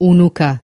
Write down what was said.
unuka